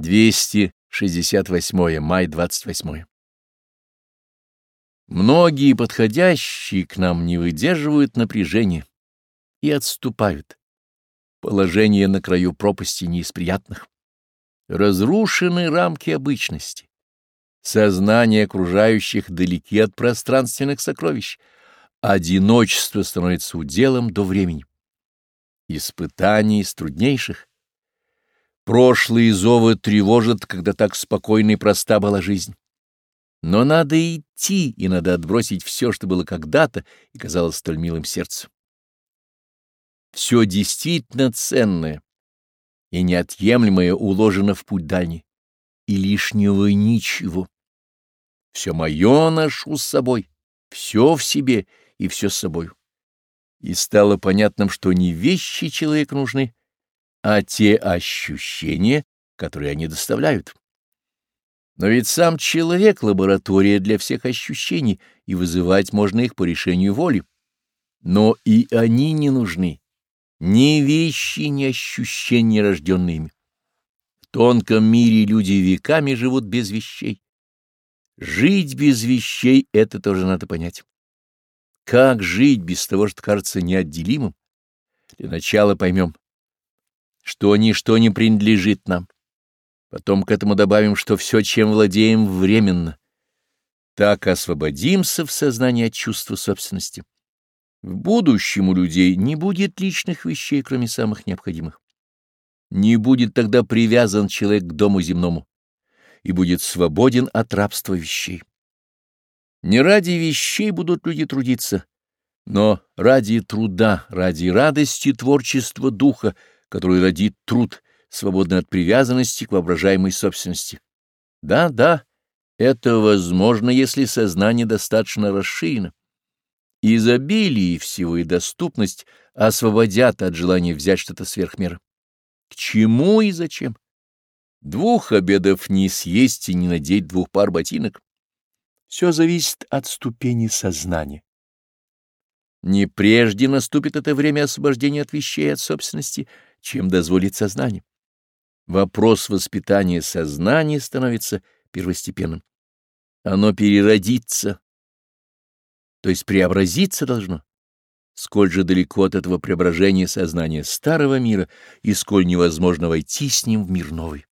268 май 28. Многие подходящие к нам не выдерживают напряжения и отступают. Положение на краю пропасти не из приятных. Разрушены рамки обычности. Сознание окружающих далеки от пространственных сокровищ. Одиночество становится уделом до времени. Испытаний из труднейших Прошлые зовы тревожат, когда так спокойна и проста была жизнь. Но надо идти, и надо отбросить все, что было когда-то и казалось столь милым сердцу. Все действительно ценное и неотъемлемое уложено в путь дальний, и лишнего ничего. Все мое ношу с собой, все в себе и все с собой, И стало понятным, что не вещи человек нужны, а те ощущения, которые они доставляют. Но ведь сам человек — лаборатория для всех ощущений, и вызывать можно их по решению воли. Но и они не нужны, ни вещи, ни ощущения, рожденные. В тонком мире люди веками живут без вещей. Жить без вещей — это тоже надо понять. Как жить без того, что кажется неотделимым? Для начала поймем, что ничто не принадлежит нам. Потом к этому добавим, что все, чем владеем, временно. Так освободимся в сознании от чувства собственности. В будущем у людей не будет личных вещей, кроме самых необходимых. Не будет тогда привязан человек к дому земному и будет свободен от рабства вещей. Не ради вещей будут люди трудиться, но ради труда, ради радости творчества духа — который родит труд, свободный от привязанности к воображаемой собственности. Да, да, это возможно, если сознание достаточно расширено. Изобилие всего и доступность освободят от желания взять что-то сверх меры. К чему и зачем? Двух обедов не съесть и не надеть двух пар ботинок. Все зависит от ступени сознания. Не прежде наступит это время освобождения от вещей, от собственности — чем дозволит сознание. Вопрос воспитания сознания становится первостепенным. Оно переродится, то есть преобразиться должно. Сколь же далеко от этого преображения сознания старого мира и сколь невозможно войти с ним в мир новый.